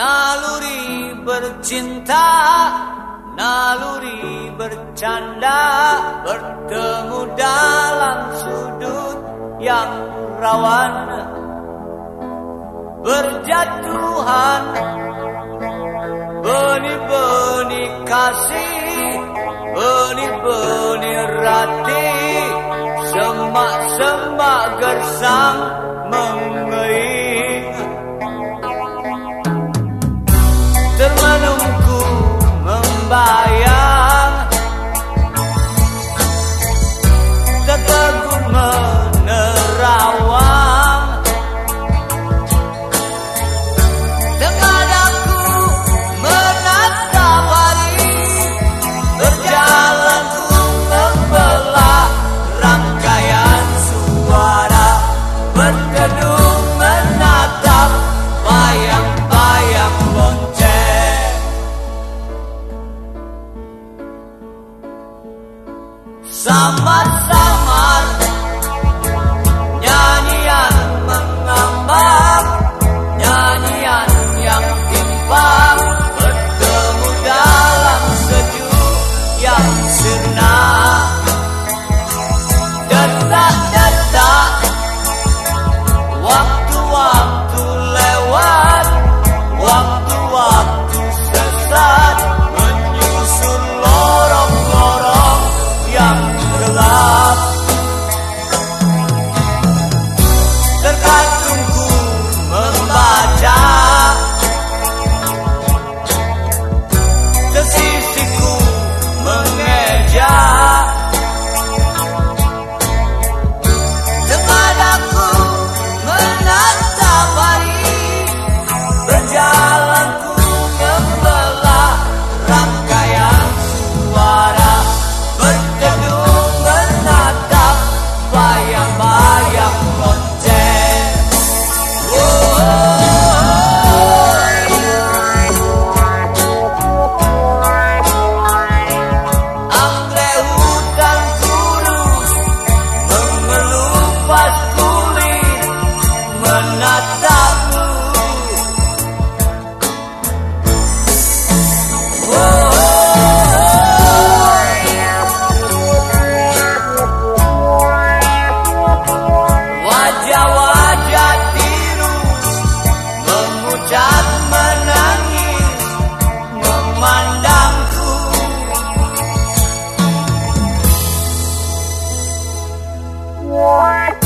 Naluri bercinta Naluri bercanda Bertemu dalam sudut yang rawan. Berjatuhan Benih-benih kasih Benih-benih rati Semak-semak gersang Mengusung menatap bayang-bayang Sama-sama What?